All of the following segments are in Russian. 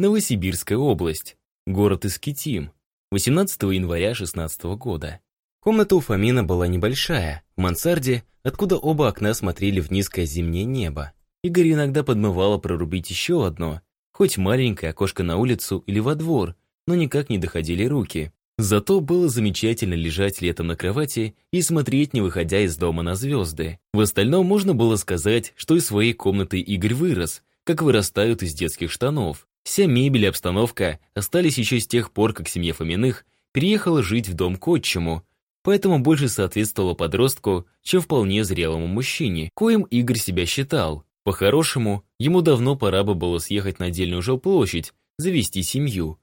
Новосибирская область, город Искитим, 18 января 16 года. Комната у Фомина была небольшая, в мансарде, откуда оба окна смотрели в низкое зимнее небо. Игорь иногда подмывало прорубить еще одно, хоть маленькое окошко на улицу или во двор, но никак не доходили руки. Зато было замечательно лежать летом на кровати и смотреть, не выходя из дома на звезды. В остальном можно было сказать, что из своей комнаты Игорь вырос, как вырастают из детских штанов. Вся мебель и обстановка остались еще с тех пор, как семья Фоминых переехала жить в дом к отчиму, поэтому больше соответствовала подростку, чем вполне зрелому мужчине, коим Игорь себя считал. По-хорошему, ему давно пора бы было съехать на отдельную жилплощадь, завести семью.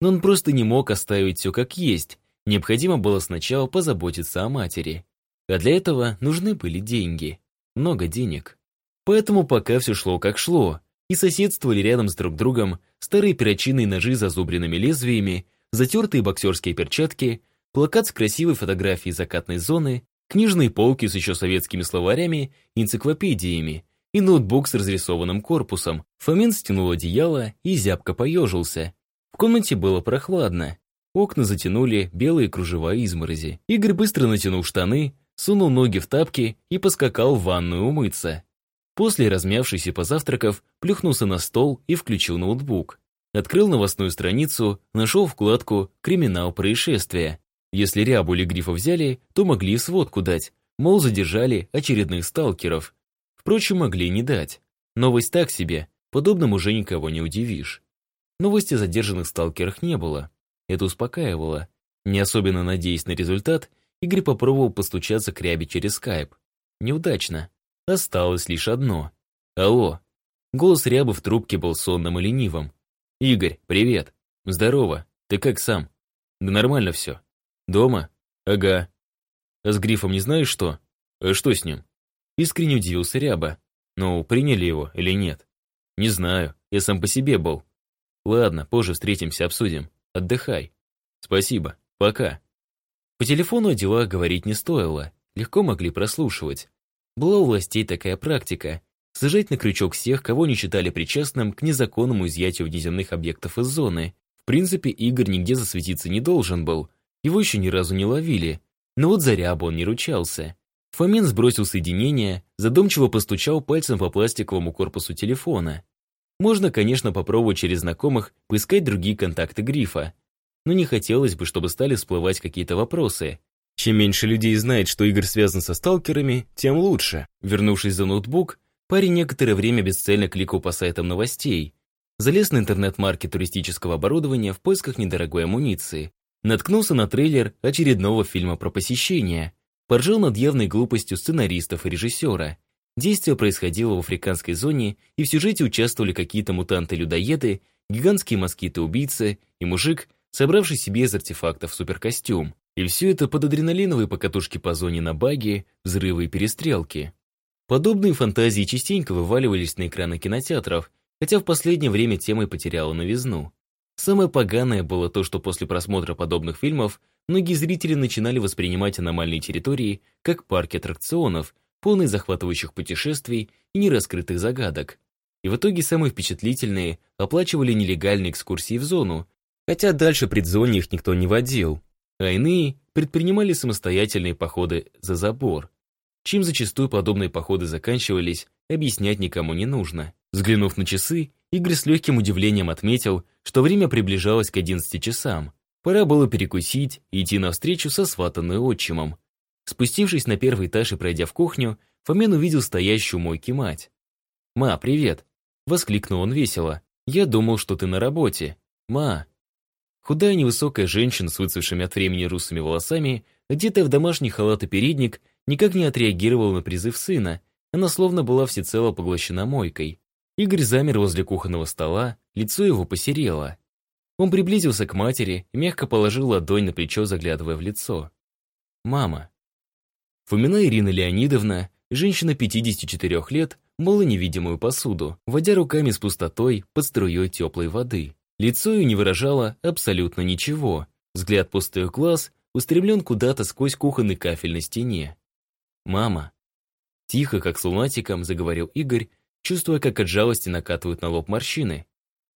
Но он просто не мог оставить все как есть, необходимо было сначала позаботиться о матери. А для этого нужны были деньги. Много денег. Поэтому пока все шло как шло, и соседствовали рядом с друг другом старые перочинные ножи с зазубренными лезвиями, затертые боксерские перчатки, плакат с красивой фотографией закатной зоны, книжные полки с еще советскими словарями и энциклопедиями, и ноутбук с разрисованным корпусом. Фомин стянул одеяло и зябко поежился. В комнате было прохладно. Окна затянули белые кружева изморози. Игорь быстро натянул штаны, сунул ноги в тапки и поскакал в ванную умыться. После, размявшись и позавтракав, плюхнулся на стол и включил ноутбук. Открыл новостную страницу, нашел вкладку «Криминал происшествия». Если Рябу или Грифа взяли, то могли и сводку дать, мол, задержали очередных сталкеров. Впрочем, могли не дать. Новость так себе, подобным уже никого не удивишь. Новости о задержанных сталкерах не было. Это успокаивало. Не особенно надеясь на результат, Игорь попробовал постучаться к Рябе через скайп. Неудачно. Осталось лишь одно. «Алло». Голос Рябы в трубке был сонным и ленивым. «Игорь, привет. Здорово. Ты как сам?» «Да нормально все. Дома?» «Ага». «А с Грифом не знаешь что?» «А что с ним?» Искренне удивился Ряба. «Ну, приняли его или нет?» «Не знаю. Я сам по себе был». «Ладно, позже встретимся, обсудим. Отдыхай». «Спасибо. Пока». По телефону о делах говорить не стоило. Легко могли прослушивать. Была у властей такая практика – сажать на крючок всех, кого не считали причастным к незаконному изъятию внеземных объектов из зоны. В принципе, Игорь нигде засветиться не должен был, его еще ни разу не ловили. Но вот за рябу он не ручался. Фомин сбросил соединение, задумчиво постучал пальцем по пластиковому корпусу телефона. Можно, конечно, попробовать через знакомых поискать другие контакты Грифа. Но не хотелось бы, чтобы стали всплывать какие-то вопросы. Чем меньше людей знает, что Игорь связан со сталкерами, тем лучше. Вернувшись за ноутбук, парень некоторое время бесцельно кликал по сайтам новостей. Залез на интернет-маркет туристического оборудования в поисках недорогой амуниции. Наткнулся на трейлер очередного фильма про посещение. Поржал над явной глупостью сценаристов и режиссера. Действие происходило в африканской зоне, и в сюжете участвовали какие-то мутанты-людоеды, гигантские москиты-убийцы и мужик, собравший себе из артефактов суперкостюм. И все это под адреналиновые покатушки по зоне на баге, взрывы и перестрелки. Подобные фантазии частенько вываливались на экраны кинотеатров, хотя в последнее время тема и потеряла новизну. Самое поганое было то, что после просмотра подобных фильмов многие зрители начинали воспринимать аномальные территории как парки аттракционов, полные захватывающих путешествий и нераскрытых загадок. И в итоге самые впечатлительные оплачивали нелегальные экскурсии в зону, хотя дальше предзоне их никто не водил а иные предпринимали самостоятельные походы за забор. Чем зачастую подобные походы заканчивались, объяснять никому не нужно. Взглянув на часы, Игорь с легким удивлением отметил, что время приближалось к 11 часам. Пора было перекусить и идти навстречу со сватанной отчимом. Спустившись на первый этаж и пройдя в кухню, Фомен увидел стоящую мойки мать. «Ма, привет!» — воскликнул он весело. «Я думал, что ты на работе. Ма, Худая невысокая женщина с выцвевшими от времени русыми волосами, одетая в домашний халат и передник, никак не отреагировала на призыв сына. Она словно была всецело поглощена мойкой. Игорь замер возле кухонного стола, лицо его посерело. Он приблизился к матери и мягко положил ладонь на плечо, заглядывая в лицо. «Мама». Фомина Ирина Леонидовна, женщина 54 лет, мыла невидимую посуду, водя руками с пустотой под струей теплой воды. Лицо ее не выражало абсолютно ничего. Взгляд пустых глаз устремлен куда-то сквозь кухонный кафель на стене. «Мама!» Тихо, как с лунатиком, заговорил Игорь, чувствуя, как от жалости накатывают на лоб морщины.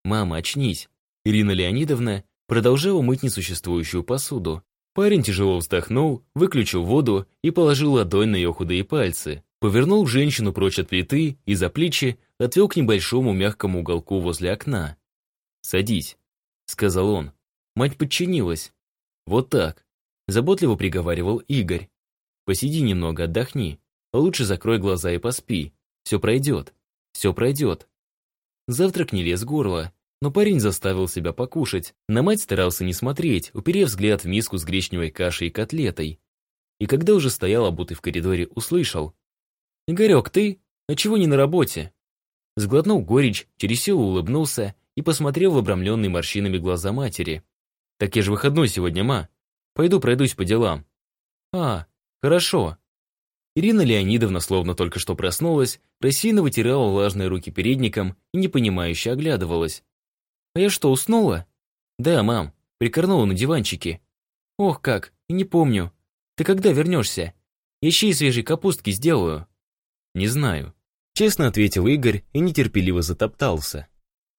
«Мама, очнись!» Ирина Леонидовна продолжала мыть несуществующую посуду. Парень тяжело вздохнул, выключил воду и положил ладонь на ее худые пальцы. Повернул женщину прочь от плиты и за плечи отвел к небольшому мягкому уголку возле окна. «Садись», — сказал он. Мать подчинилась. «Вот так», — заботливо приговаривал Игорь. «Посиди немного, отдохни. Лучше закрой глаза и поспи. Все пройдет. Все пройдет». Завтрак не лез горло, но парень заставил себя покушать. На мать старался не смотреть, уперев взгляд в миску с гречневой кашей и котлетой. И когда уже стоял обутый в коридоре, услышал. «Игорек, ты? А чего не на работе?» Сглотнул горечь, через силу улыбнулся и посмотрел в обрамленные морщинами глаза матери. «Так я же выходной сегодня, ма. Пойду пройдусь по делам». «А, хорошо». Ирина Леонидовна, словно только что проснулась, рассеянно вытирала влажные руки передником и непонимающе оглядывалась. «А я что, уснула?» «Да, мам, прикорнула на диванчике». «Ох как, не помню. Ты когда вернешься? Я щи свежей капустки сделаю». «Не знаю», — честно ответил Игорь и нетерпеливо затоптался.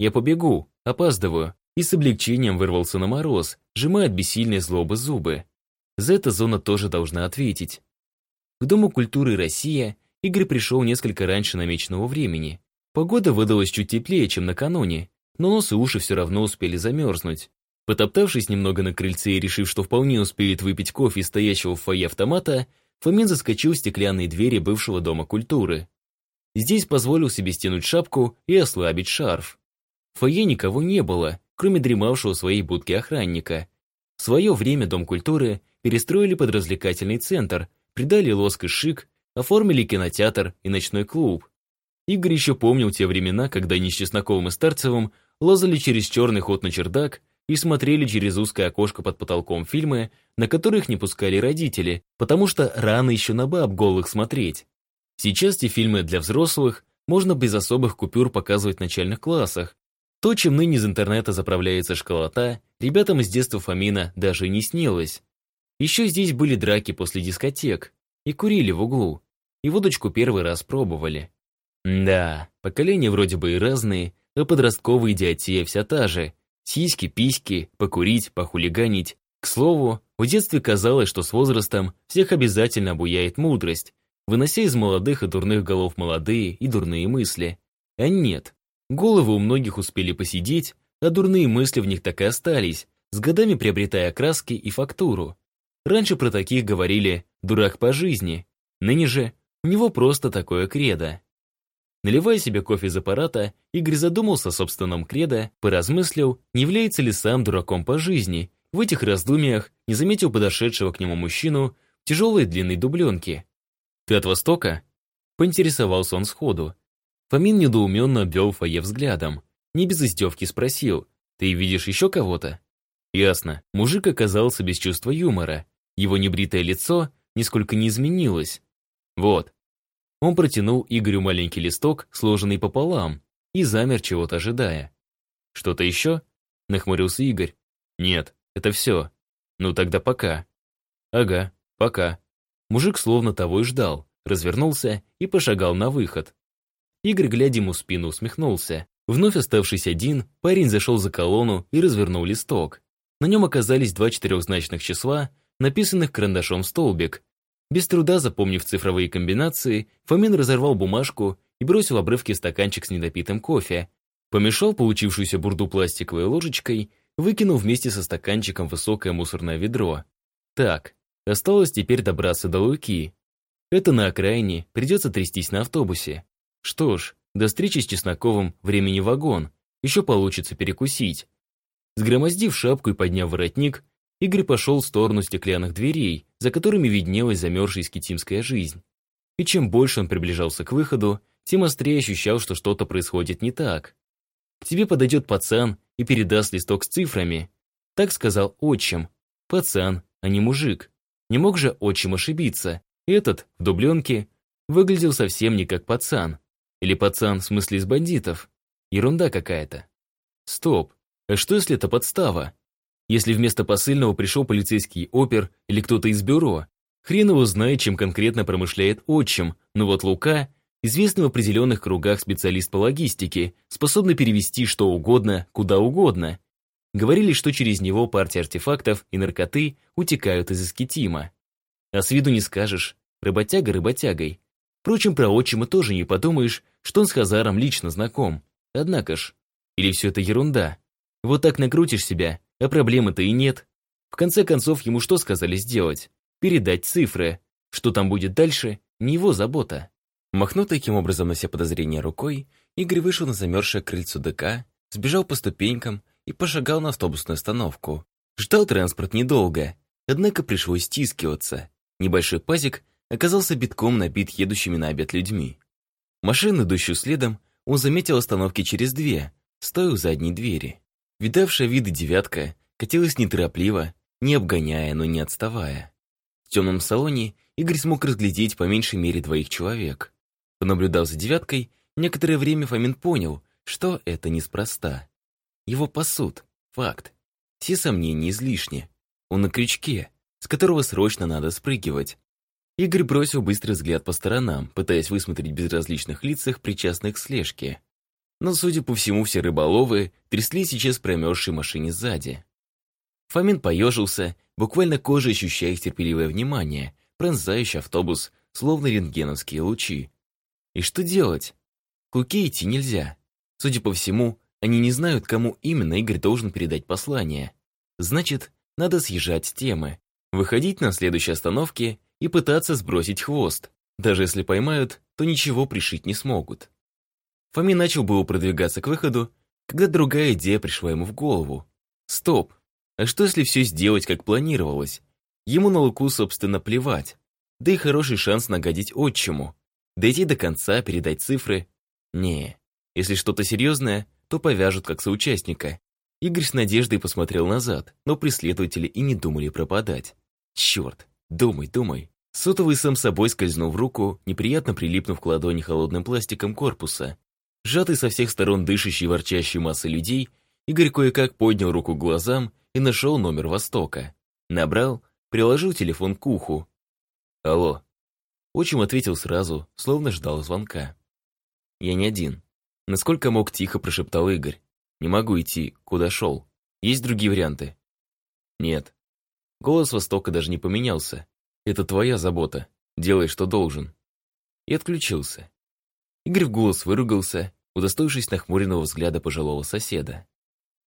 «Я побегу, опаздываю», и с облегчением вырвался на мороз, сжимая от бессильной злобы зубы. За это зона тоже должна ответить. К Дому культуры «Россия» Игорь пришел несколько раньше намеченного времени. Погода выдалась чуть теплее, чем накануне, но нос и уши все равно успели замерзнуть. Потоптавшись немного на крыльце и решив, что вполне успеет выпить кофе из стоящего в фойе автомата, Фомин заскочил в стеклянные двери бывшего Дома культуры. Здесь позволил себе стянуть шапку и ослабить шарф. В фойе никого не было, кроме дремавшего в своей будке охранника. В свое время Дом культуры перестроили под развлекательный центр, придали лоск и шик, оформили кинотеатр и ночной клуб. Игорь еще помнил те времена, когда они с Чесноковым и Старцевым лазали через черный ход на чердак и смотрели через узкое окошко под потолком фильмы, на которых не пускали родители, потому что рано еще на баб голых смотреть. Сейчас те фильмы для взрослых можно без особых купюр показывать в начальных классах. То, чем ныне из интернета заправляется школота, ребятам из детства Фомина даже не снилось. Еще здесь были драки после дискотек, и курили в углу, и водочку первый раз пробовали. Да, поколения вроде бы и разные, а подростковая идиотия вся та же. Сиськи, письки, покурить, похулиганить. К слову, в детстве казалось, что с возрастом всех обязательно обуяет мудрость, вынося из молодых и дурных голов молодые и дурные мысли. А нет, головы у многих успели посидеть, а дурные мысли в них так и остались, с годами приобретая краски и фактуру. Раньше про таких говорили «дурак по жизни», ныне же у него просто такое кредо. Наливая себе кофе из аппарата, Игорь задумался о собственном кредо, поразмыслил, не является ли сам дураком по жизни. В этих раздумьях не заметил подошедшего к нему мужчину в тяжелой длинной дубленке. «Ты от Востока?» Поинтересовался он сходу. Фомин недоуменно обвел фойе взглядом. Не без издевки спросил, «Ты видишь еще кого-то?» Ясно, мужик оказался без чувства юмора. Его небритое лицо нисколько не изменилось. «Вот, он протянул Игорю маленький листок, сложенный пополам, и замер, чего-то ожидая. «Что-то еще?» — нахмурился Игорь. «Нет, это все. Ну тогда пока». «Ага, пока». Мужик словно того и ждал, развернулся и пошагал на выход. Игорь, глядя ему в спину, усмехнулся. Вновь оставшись один, парень зашел за колонну и развернул листок. На нем оказались два четырехзначных числа, написанных карандашом в столбик, без труда запомнив цифровые комбинации, Фомин разорвал бумажку и бросил обрывки стаканчик с недопитым кофе. Помешал получившуюся бурду пластиковой ложечкой, выкинув вместе со стаканчиком высокое мусорное ведро. Так, осталось теперь добраться до Луки. Это на окраине, придется трястись на автобусе. Что ж, до встречи с Чесноковым времени вагон, еще получится перекусить. Сгромоздив шапку и подняв воротник, Игорь пошел в сторону стеклянных дверей, за которыми виднелась замерзшая скитимская жизнь. И чем больше он приближался к выходу, тем острее ощущал, что что-то происходит не так. К тебе подойдет пацан и передаст листок с цифрами. Так сказал отчим. Пацан, а не мужик. Не мог же отчим ошибиться. Этот, в дубленке, выглядел совсем не как пацан. Или пацан в смысле из бандитов. Ерунда какая-то. Стоп, а что если это подстава? Если вместо посыльного пришел полицейский опер или кто-то из бюро, хрен его знает, чем конкретно промышляет отчим, но вот Лука Известный в определенных кругах специалист по логистике, способный перевести что угодно, куда угодно. Говорили, что через него партии артефактов и наркоты утекают из Искитима. А с виду не скажешь, работяга работягой. Впрочем, про отчима тоже не подумаешь, что он с Хазаром лично знаком. Однако ж, или все это ерунда? Вот так накрутишь себя, а проблемы-то и нет. В конце концов, ему что сказали сделать? Передать цифры. Что там будет дальше, не его забота. Махнув таким образом на все подозрения рукой, Игорь вышел на замерзшее крыльцо ДК, сбежал по ступенькам и пошагал на автобусную остановку. Ждал транспорт недолго, однако пришлось стискиваться. Небольшой пазик оказался битком набит едущими на обед людьми. Машину, идущую следом, он заметил остановки через две, стоя у задней двери. Видавшая виды девятка катилась неторопливо, не обгоняя, но не отставая. В темном салоне Игорь смог разглядеть по меньшей мере двоих человек. Понаблюдав за девяткой, некоторое время Фомин понял, что это неспроста. Его пасут, факт. Все сомнения излишни. Он на крючке, с которого срочно надо спрыгивать. Игорь бросил быстрый взгляд по сторонам, пытаясь высмотреть безразличных лицах, причастных к слежке. Но, судя по всему, все рыболовы трясли сейчас промерзшей машине сзади. Фомин поежился, буквально кожей ощущая их терпеливое внимание, пронзающий автобус, словно рентгеновские лучи. И что делать? К идти нельзя. Судя по всему, они не знают, кому именно Игорь должен передать послание. Значит, надо съезжать с темы, выходить на следующей остановке и пытаться сбросить хвост. Даже если поймают, то ничего пришить не смогут. Фоми начал было продвигаться к выходу, когда другая идея пришла ему в голову. Стоп, а что если все сделать, как планировалось? Ему на Луку, собственно, плевать. Да и хороший шанс нагодить отчиму. Дойти до конца, передать цифры. Не, если что-то серьезное, то повяжут как соучастника. Игорь с надеждой посмотрел назад, но преследователи и не думали пропадать. Черт, думай, думай. Сотовый сам собой скользнул в руку, неприятно прилипнув к ладони холодным пластиком корпуса. Сжатый со всех сторон дышащий ворчащей массой людей, Игорь кое-как поднял руку к глазам и нашел номер Востока. Набрал, приложил телефон к уху. «Алло». Отчим ответил сразу, словно ждал звонка. «Я не один». Насколько мог, тихо прошептал Игорь. «Не могу идти, куда шел. Есть другие варианты?» «Нет». Голос Востока даже не поменялся. «Это твоя забота. Делай, что должен». И отключился. Игорь в голос выругался, удостоившись нахмуренного взгляда пожилого соседа.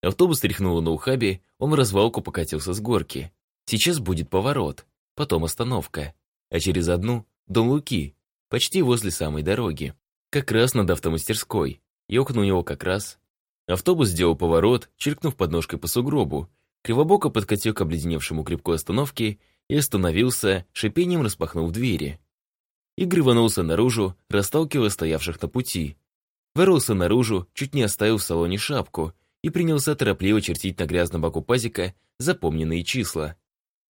Автобус тряхнуло на ухабе, он в развалку покатился с горки. Сейчас будет поворот, потом остановка, а через одну — дом Луки, почти возле самой дороги. Как раз над автомастерской. И окна у него как раз. Автобус сделал поворот, чиркнув подножкой по сугробу, кривобоко подкатил к обледеневшему крепку остановки и остановился, шипением распахнув двери. Игорь рванулся наружу, расталкивая стоявших на пути. Вырвался наружу, чуть не оставил в салоне шапку, и принялся торопливо чертить на грязном боку пазика запомненные числа.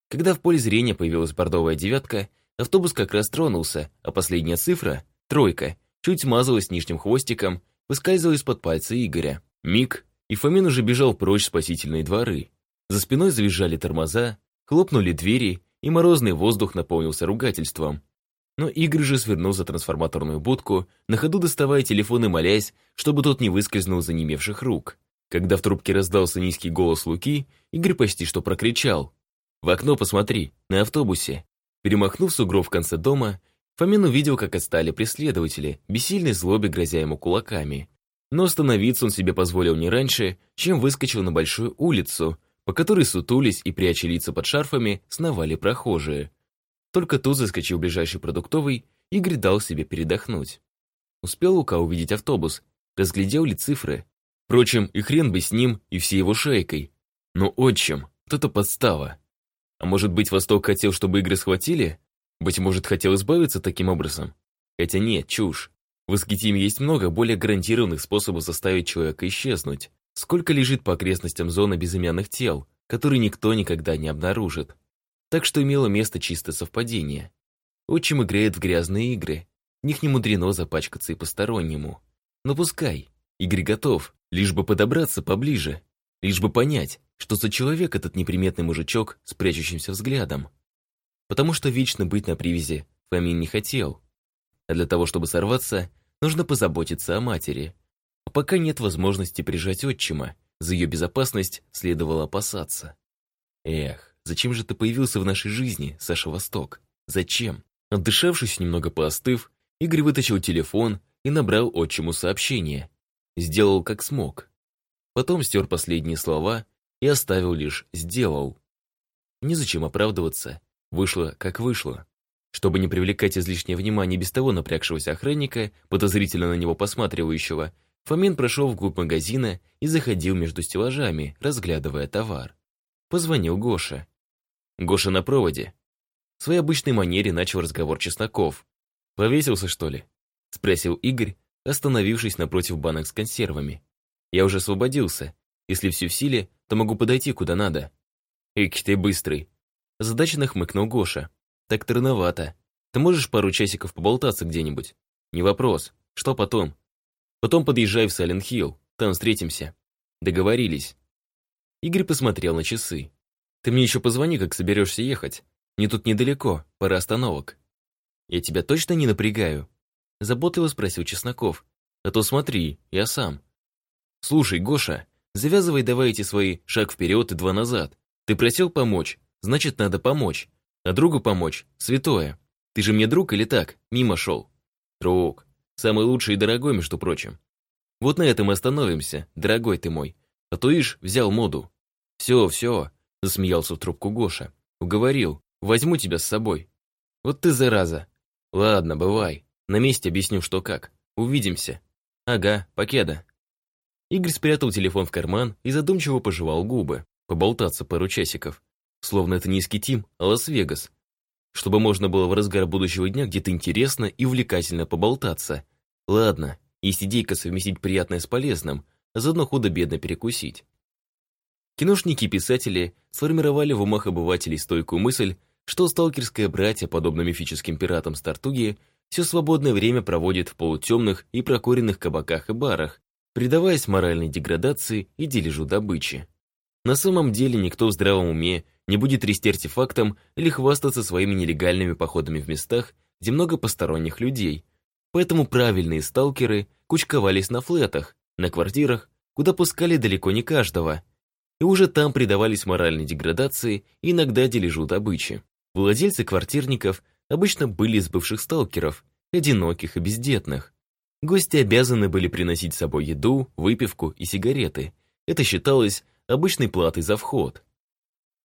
Когда в поле зрения появилась бордовая девятка, автобус как раз тронулся, а последняя цифра, тройка, чуть смазалась нижним хвостиком, выскальзывала из-под пальца Игоря. Миг, и Фомин уже бежал прочь спасительные дворы. За спиной завизжали тормоза, хлопнули двери, и морозный воздух наполнился ругательством. Но Игорь же свернул за трансформаторную будку, на ходу доставая телефон и молясь, чтобы тот не выскользнул за немевших рук. Когда в трубке раздался низкий голос Луки, Игорь почти что прокричал. «В окно посмотри, на автобусе». Перемахнув сугроб в конце дома, Фомин увидел, как отстали преследователи, бессильной злобе грозя ему кулаками. Но остановиться он себе позволил не раньше, чем выскочил на большую улицу, по которой сутулись и пряча лица под шарфами, сновали прохожие. Только тут заскочил ближайший продуктовый, Игорь дал себе передохнуть. Успел Лука увидеть автобус, разглядел ли цифры, Впрочем, и хрен бы с ним и всей его шайкой. Но отчим, кто-то подстава. А может быть, Восток хотел, чтобы игры схватили? Быть может, хотел избавиться таким образом? Хотя нет, чушь. В Искитиме есть много более гарантированных способов заставить человека исчезнуть. Сколько лежит по окрестностям зоны безымянных тел, которые никто никогда не обнаружит. Так что имело место чистое совпадение. Отчим играет в грязные игры. В них не мудрено запачкаться и постороннему. Но пускай. Игорь готов лишь бы подобраться поближе, лишь бы понять, что за человек этот неприметный мужичок с прячущимся взглядом. Потому что вечно быть на привязи Фомин не хотел. а для того, чтобы сорваться, нужно позаботиться о матери. Пока нет возможности прижать отчима, за ее безопасность следовало опасаться. Эх, зачем же ты появился в нашей жизни, Саша Восток? Зачем? Отдышавшись, немного поостыв, Игорь вытащил телефон и набрал отчиму сообщение. Сделал как смог. Потом стер последние слова и оставил лишь «сделал». Незачем оправдываться. Вышло, как вышло. Чтобы не привлекать излишнее внимание без того напрягшегося охранника, подозрительно на него посматривающего, Фомин прошел вглубь магазина и заходил между стеллажами, разглядывая товар. Позвонил Гоша. Гоша на проводе. В своей обычной манере начал разговор Чесноков. «Повесился, что ли?» — спросил Игорь, остановившись напротив банок с консервами. «Я уже освободился. Если все в силе, то могу подойти куда надо». «Ик, ты быстрый!» Задачно хмыкнул Гоша. «Так трудновато. Ты можешь пару часиков поболтаться где-нибудь?» «Не вопрос. Что потом?» «Потом подъезжай в Сален-Хилл. Там встретимся». «Договорились». Игорь посмотрел на часы. «Ты мне еще позвони, как соберешься ехать. Мне тут недалеко, пара остановок». «Я тебя точно не напрягаю?» Заботливо спросил Чесноков. «А то смотри, я сам». «Слушай, Гоша, завязывай давай эти свои шаг вперед и два назад. Ты просил помочь, значит, надо помочь. А другу помочь – святое. Ты же мне друг или так, мимо шел? Друг. Самый лучший и дорогой, между прочим. Вот на этом остановимся, дорогой ты мой. А то ишь, взял моду. Все, все, засмеялся в трубку Гоша. Уговорил, возьму тебя с собой. Вот ты зараза. Ладно, бывай. На месте объясню, что как. Увидимся. Ага, покеда. Игорь спрятал телефон в карман и задумчиво пожевал губы поболтаться пару часиков. Словно это не Искитим, а Лас-Вегас. Чтобы можно было в разгар будущего дня где-то интересно и увлекательно поболтаться. Ладно, есть идейка совместить приятное с полезным, а заодно худо-бедно перекусить. Киношники и писатели сформировали в умах обывателей стойкую мысль, что сталкерское братья, подобно мифическим пиратам Стартуги, все свободное время проводит в полутемных и прокуренных кабаках и барах, предаваясь моральной деградации и дележу добычи. На самом деле никто в здравом уме не будет трясти артефактом или хвастаться своими нелегальными походами в местах, где много посторонних людей. Поэтому правильные сталкеры кучковались на флетах, на квартирах, куда пускали далеко не каждого. И уже там предавались моральной деградации и иногда дележу добычи. Владельцы квартирников обычно были из бывших сталкеров, одиноких и бездетных. Гости обязаны были приносить с собой еду, выпивку и сигареты. Это считалось обычной платой за вход.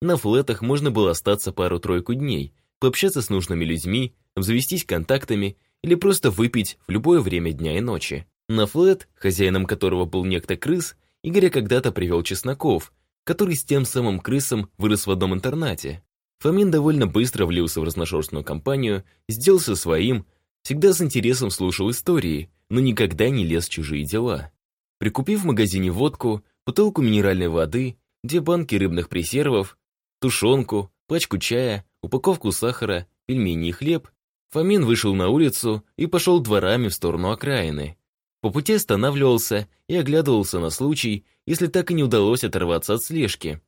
На флетах можно было остаться пару-тройку дней, пообщаться с нужными людьми, обзавестись контактами или просто выпить в любое время дня и ночи. На флет, хозяином которого был некто крыс, Игоря когда-то привел Чесноков, который с тем самым крысом вырос в одном интернате. Фомин довольно быстро влился в разношерстную компанию, сделался своим, всегда с интересом слушал истории, но никогда не лез в чужие дела. Прикупив в магазине водку, бутылку минеральной воды, две банки рыбных пресервов, тушенку, пачку чая, упаковку сахара, пельмени и хлеб, Фомин вышел на улицу и пошел дворами в сторону окраины. По пути останавливался и оглядывался на случай, если так и не удалось оторваться от слежки.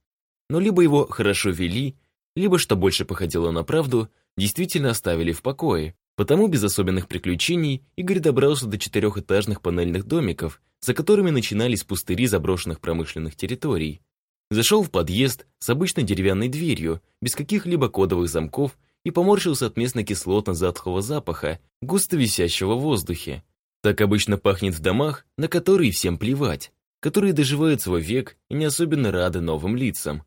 Но либо его хорошо вели, либо, что больше походило на правду, действительно оставили в покое. Потому без особенных приключений Игорь добрался до четырехэтажных панельных домиков, за которыми начинались пустыри заброшенных промышленных территорий. Зашел в подъезд с обычной деревянной дверью, без каких-либо кодовых замков, и поморщился от местно-кислотно-затхлого запаха, густо висящего в воздухе. Так обычно пахнет в домах, на которые всем плевать, которые доживают свой век и не особенно рады новым лицам.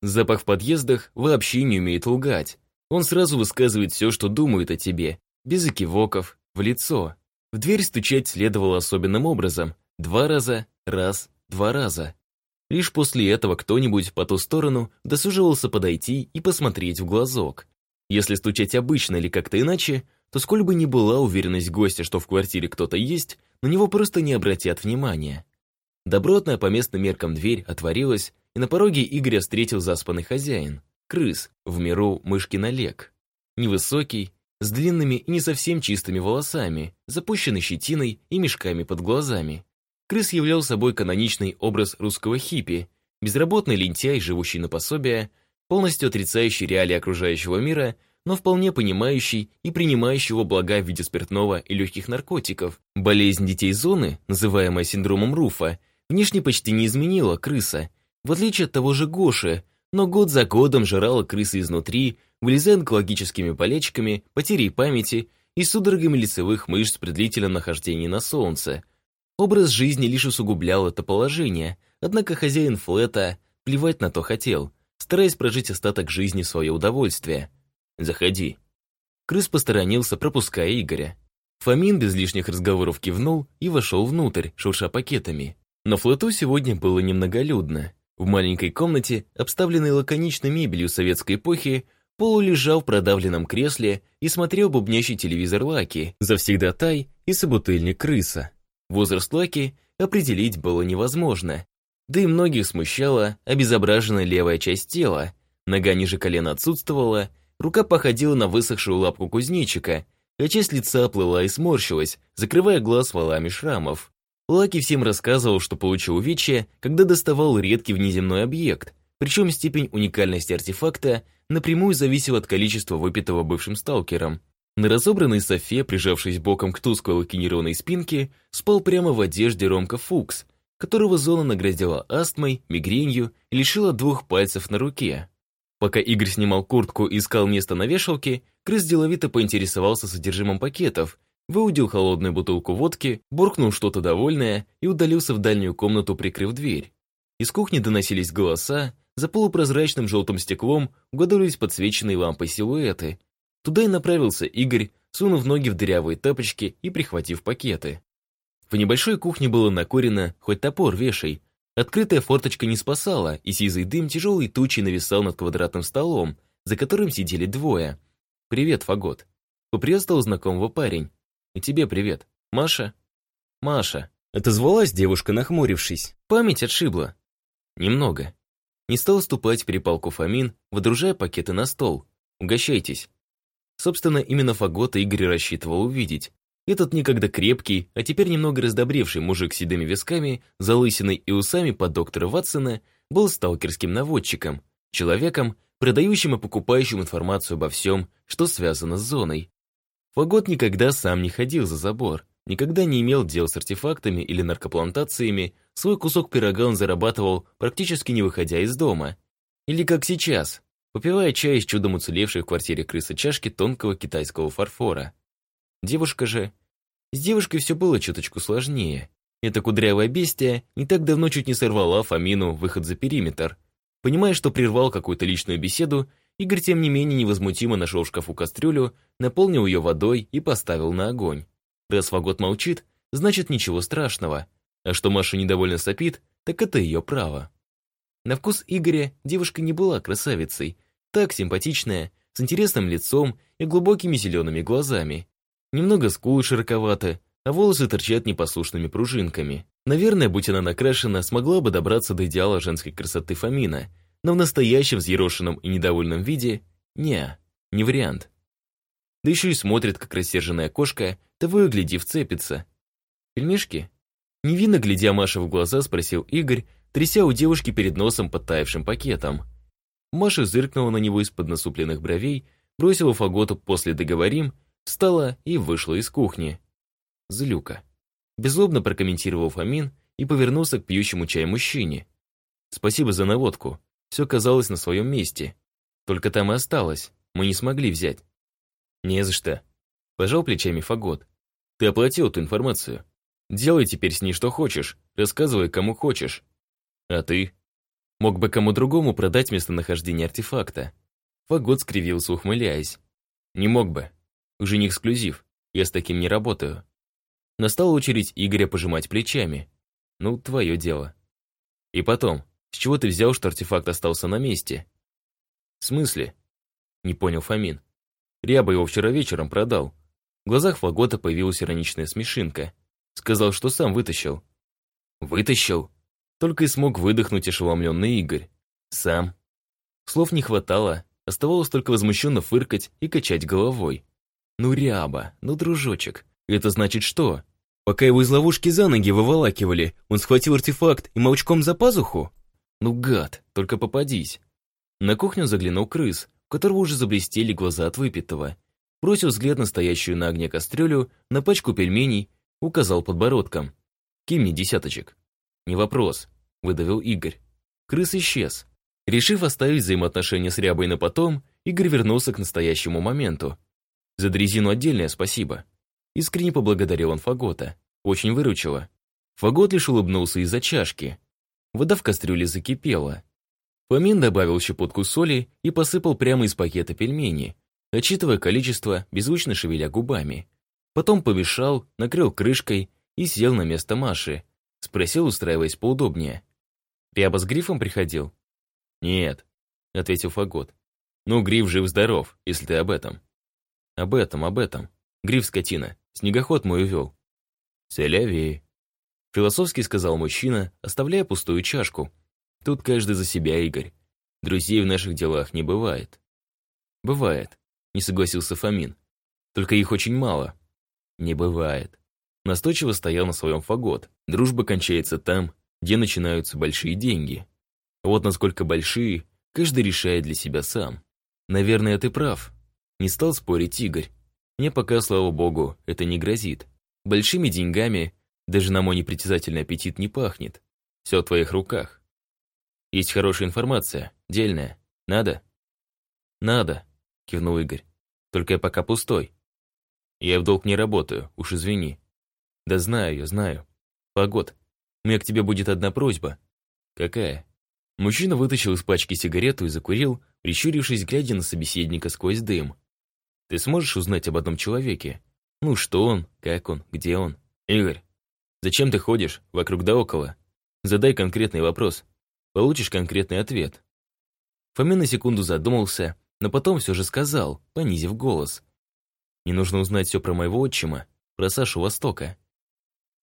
Запах в подъездах вообще не умеет лгать. Он сразу высказывает все, что думает о тебе, без экивоков, в лицо. В дверь стучать следовало особенным образом. Два раза, раз, два раза. Лишь после этого кто-нибудь по ту сторону досуживался подойти и посмотреть в глазок. Если стучать обычно или как-то иначе, то сколь бы ни была уверенность гостя, что в квартире кто-то есть, на него просто не обратят внимания. Добротная по местным меркам дверь отворилась, и на пороге Игоря встретил заспанный хозяин, крыс, в миру мышкин Олег. Невысокий, с длинными и не совсем чистыми волосами, запущенной щетиной и мешками под глазами. Крыс являл собой каноничный образ русского хиппи, безработный лентяй, живущий на пособие, полностью отрицающий реалии окружающего мира, но вполне понимающий и принимающего блага в виде спиртного и легких наркотиков. Болезнь детей зоны, называемая синдромом Руфа, внешне почти не изменила крыса, в отличие от того же Гоши, но год за годом жрала крысы изнутри, вылезая онкологическими болячками, потерей памяти и судорогами лицевых мышц при длительном нахождении на солнце. Образ жизни лишь усугублял это положение, однако хозяин флета плевать на то хотел, стараясь прожить остаток жизни в свое удовольствие. «Заходи». Крыс посторонился, пропуская Игоря. Фомин без лишних разговоров кивнул и вошел внутрь, шурша пакетами. Но флоту сегодня было немноголюдно. В маленькой комнате, обставленной лаконичной мебелью советской эпохи, Полу лежал в продавленном кресле и смотрел бубнящий телевизор Лаки, завсегдатай и собутыльник крыса. Возраст Лаки определить было невозможно. Да и многих смущала обезображенная левая часть тела, нога ниже колена отсутствовала, рука походила на высохшую лапку кузнечика, а часть лица плыла и сморщилась, закрывая глаз валами шрамов. Лаки всем рассказывал, что получил увечья, когда доставал редкий внеземной объект, причем степень уникальности артефакта напрямую зависел от количества выпитого бывшим сталкером. На разобранной софе, прижавшись боком к тусклой лакинированной спинке, спал прямо в одежде Ромка Фукс, которого зона наградила астмой, мигренью и лишила двух пальцев на руке. Пока Игорь снимал куртку и искал место на вешалке, крыс деловито поинтересовался содержимым пакетов, выудил холодную бутылку водки, буркнул что-то довольное и удалился в дальнюю комнату, прикрыв дверь. Из кухни доносились голоса, за полупрозрачным желтым стеклом угадывались подсвеченные лампой силуэты. Туда и направился Игорь, сунув ноги в дырявые тапочки и прихватив пакеты. В небольшой кухне было накурено, хоть топор вешай. Открытая форточка не спасала, и сизый дым тяжелой тучей нависал над квадратным столом, за которым сидели двое. «Привет, Фагот». Поприветствовал знакомого парень. «И тебе привет. Маша?» «Маша». Отозвалась девушка, нахмурившись. Память отшибла. Немного. Не стал ступать в перепалку Фомин, выдружая пакеты на стол. Угощайтесь. Собственно, именно Фагота Игорь рассчитывал увидеть. Этот некогда крепкий, а теперь немного раздобревший мужик с седыми висками, залысиной и усами под доктора Ватсона был сталкерским наводчиком, человеком, продающим и покупающим информацию обо всем, что связано с зоной. Фагот никогда сам не ходил за забор, никогда не имел дел с артефактами или наркоплантациями, свой кусок пирога он зарабатывал, практически не выходя из дома. Или как сейчас, попивая чай из чудом уцелевшей в квартире крысы чашки тонкого китайского фарфора. Девушка же... С девушкой все было чуточку сложнее. Эта кудрявая бестия не так давно чуть не сорвала Фомину выход за периметр. Понимая, что прервал какую-то личную беседу, Игорь тем не менее невозмутимо нашел в шкафу кастрюлю, наполнил ее водой и поставил на огонь. Раз Фагот молчит, значит ничего страшного. А что Маша недовольно сопит, так это ее право. На вкус Игоря девушка не была красавицей, так симпатичная, с интересным лицом и глубокими зелеными глазами. Немного скулы широковаты, а волосы торчат непослушными пружинками. Наверное, будь она накрашена, смогла бы добраться до идеала женской красоты Фомина, но в настоящем взъерошенном и недовольном виде – не, не вариант да еще и смотрит, как рассерженная кошка, того и гляди вцепится. «Пельмешки?» Невинно глядя Маше в глаза, спросил Игорь, тряся у девушки перед носом подтаявшим пакетом. Маша зыркнула на него из-под насупленных бровей, бросила фаготу «после договорим», встала и вышла из кухни. Злюка. Безлобно прокомментировал Фомин и повернулся к пьющему чай мужчине. «Спасибо за наводку. Все казалось на своем месте. Только там и осталось. Мы не смогли взять. «Не за что». Пожал плечами Фагот. «Ты оплатил эту информацию. Делай теперь с ней что хочешь, рассказывай кому хочешь. А ты? Мог бы кому другому продать местонахождение артефакта». Фагот скривился, ухмыляясь. «Не мог бы. Уже не эксклюзив. Я с таким не работаю». Настала очередь Игоря пожимать плечами. «Ну, твое дело». «И потом, с чего ты взял, что артефакт остался на месте?» «В смысле?» Не понял Фомин. Ряба его вчера вечером продал. В глазах Фагота появилась ироничная смешинка. Сказал, что сам вытащил. Вытащил? Только и смог выдохнуть ошеломленный Игорь. Сам. Слов не хватало, оставалось только возмущенно фыркать и качать головой. Ну, Ряба, ну, дружочек, это значит что? Пока его из ловушки за ноги выволакивали, он схватил артефакт и молчком за пазуху? Ну, гад, только попадись. На кухню заглянул крыс, которого уже заблестели глаза от выпитого. Бросил взгляд на стоящую на огне кастрюлю, на пачку пельменей, указал подбородком. «Кинь мне десяточек». «Не вопрос», — выдавил Игорь. Крыс исчез. Решив оставить взаимоотношения с Рябой на потом, Игорь вернулся к настоящему моменту. «За дрезину отдельное спасибо». Искренне поблагодарил он Фагота. Очень выручило. Фагот лишь улыбнулся из-за чашки. Вода в кастрюле закипела. Фомин добавил щепотку соли и посыпал прямо из пакета пельмени, отчитывая количество, беззвучно шевеля губами. Потом помешал, накрыл крышкой и сел на место Маши. Спросил, устраиваясь поудобнее. «Ряба с грифом приходил?» «Нет», — ответил Фагот. «Ну, гриф жив-здоров, если ты об этом». «Об этом, об этом. Гриф скотина. Снегоход мой увел». «Селяви», Философски сказал мужчина, оставляя пустую чашку. Тут каждый за себя, Игорь. Друзей в наших делах не бывает. Бывает, не согласился Фомин. Только их очень мало. Не бывает. Настойчиво стоял на своем фагот. Дружба кончается там, где начинаются большие деньги. Вот насколько большие, каждый решает для себя сам. Наверное, ты прав. Не стал спорить Игорь. Мне пока, слава богу, это не грозит. Большими деньгами даже на мой непритязательный аппетит не пахнет. Все в твоих руках. Есть хорошая информация, дельная. Надо? Надо, кивнул Игорь. Только я пока пустой. Я в долг не работаю, уж извини. Да знаю я, знаю. Погод, у меня к тебе будет одна просьба. Какая? Мужчина вытащил из пачки сигарету и закурил, прищурившись, глядя на собеседника сквозь дым. Ты сможешь узнать об одном человеке? Ну, что он, как он, где он? Игорь, Зачем ты ходишь вокруг да около? Задай конкретный вопрос. Получишь конкретный ответ. Фомин на секунду задумался, но потом все же сказал, понизив голос. «Не нужно узнать все про моего отчима, про Сашу Востока».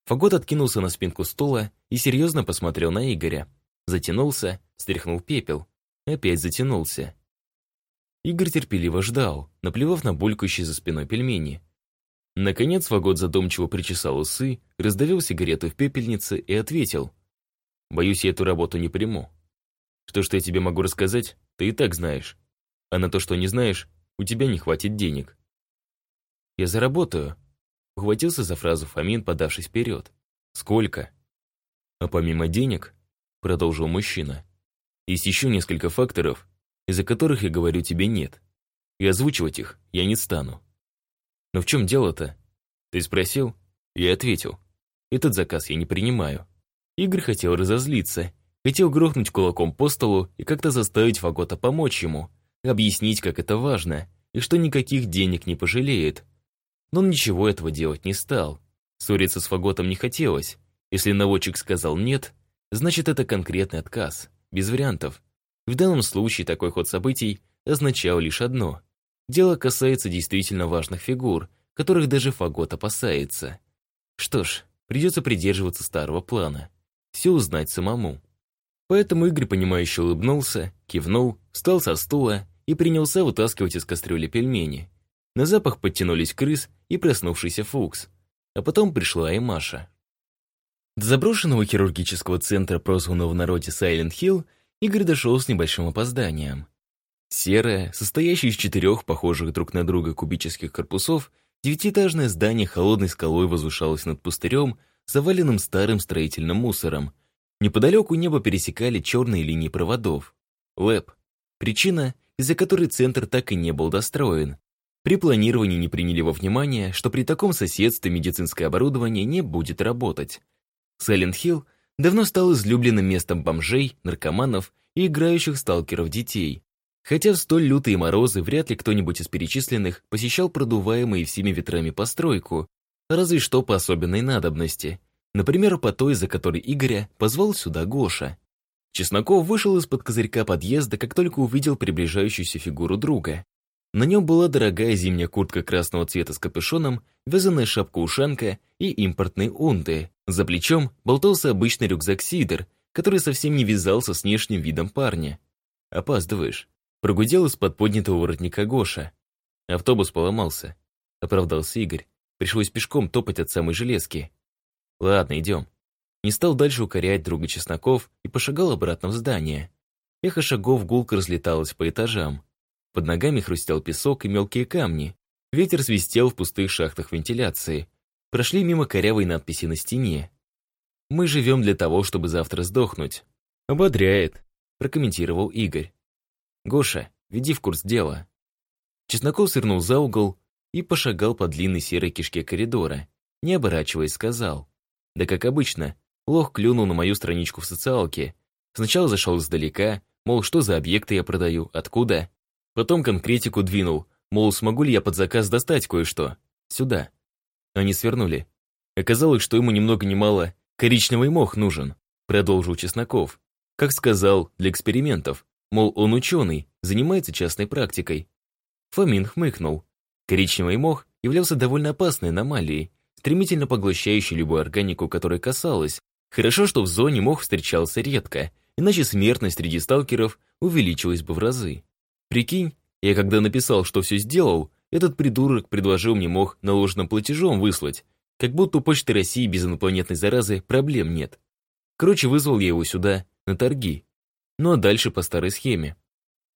Фагот откинулся на спинку стула и серьезно посмотрел на Игоря. Затянулся, стряхнул пепел. Опять затянулся. Игорь терпеливо ждал, наплевав на булькающие за спиной пельмени. Наконец Фагот задумчиво причесал усы, раздавил сигарету в пепельнице и ответил. «Боюсь, я эту работу не приму. Что, что я тебе могу рассказать, ты и так знаешь. А на то, что не знаешь, у тебя не хватит денег». «Я заработаю», — ухватился за фразу Фомин, подавшись вперед. «Сколько?» «А помимо денег», — продолжил мужчина, «есть еще несколько факторов, из-за которых я говорю тебе «нет». И озвучивать их я не стану. Но в чем дело-то? Ты спросил? Я ответил. Этот заказ я не принимаю. Игорь хотел разозлиться, хотел грохнуть кулаком по столу и как-то заставить Фагота помочь ему, объяснить, как это важно, и что никаких денег не пожалеет. Но он ничего этого делать не стал. Ссориться с Фаготом не хотелось. Если наводчик сказал «нет», значит это конкретный отказ, без вариантов. В данном случае такой ход событий означал лишь одно Дело касается действительно важных фигур, которых даже Фагот опасается. Что ж, придется придерживаться старого плана. Все узнать самому. Поэтому Игорь, понимающе улыбнулся, кивнул, встал со стула и принялся вытаскивать из кастрюли пельмени. На запах подтянулись крыс и проснувшийся Фукс. А потом пришла и Маша. До заброшенного хирургического центра, прозванного в народе Сайлент Хилл, Игорь дошел с небольшим опозданием. Серое, состоящее из четырех похожих друг на друга кубических корпусов, девятиэтажное здание холодной скалой возвышалось над пустырем, заваленным старым строительным мусором. Неподалеку небо пересекали черные линии проводов. ЛЭП. Причина, из-за которой центр так и не был достроен. При планировании не приняли во внимание, что при таком соседстве медицинское оборудование не будет работать. Сайлент-Хилл давно стал излюбленным местом бомжей, наркоманов и играющих сталкеров детей. Хотя в столь лютые морозы вряд ли кто-нибудь из перечисленных посещал продуваемые всеми ветрами постройку, разве что по особенной надобности. Например, по той, за которой Игоря позвал сюда Гоша. Чесноков вышел из-под козырька подъезда, как только увидел приближающуюся фигуру друга. На нем была дорогая зимняя куртка красного цвета с капюшоном, вязаная шапка-ушанка и импортные унты. За плечом болтался обычный рюкзак Сидор, который совсем не вязался с внешним видом парня. «Опаздываешь», Прогудел из-под поднятого воротника Гоша. Автобус поломался. Оправдался Игорь. Пришлось пешком топать от самой железки. Ладно, идем. Не стал дальше укорять друга Чесноков и пошагал обратно в здание. Эхо шагов гулко разлеталось по этажам. Под ногами хрустел песок и мелкие камни. Ветер свистел в пустых шахтах вентиляции. Прошли мимо корявой надписи на стене. «Мы живем для того, чтобы завтра сдохнуть». «Ободряет», — прокомментировал Игорь. «Гоша, веди в курс дела». Чесноков свернул за угол и пошагал по длинной серой кишке коридора. Не оборачиваясь, сказал. Да как обычно, лох клюнул на мою страничку в социалке. Сначала зашел издалека, мол, что за объекты я продаю, откуда. Потом конкретику двинул, мол, смогу ли я под заказ достать кое-что. Сюда. Они свернули. Оказалось, что ему ни много ни мало коричневый мох нужен, продолжил Чесноков. Как сказал, для экспериментов. Мол, он ученый, занимается частной практикой. Фомин хмыкнул. Коричневый мох являлся довольно опасной аномалией, стремительно поглощающей любую органику, которой касалась. Хорошо, что в зоне мох встречался редко, иначе смертность среди сталкеров увеличилась бы в разы. Прикинь, я когда написал, что все сделал, этот придурок предложил мне мох наложенным платежом выслать, как будто у Почты России без инопланетной заразы проблем нет. Короче, вызвал я его сюда, на торги. Ну а дальше по старой схеме.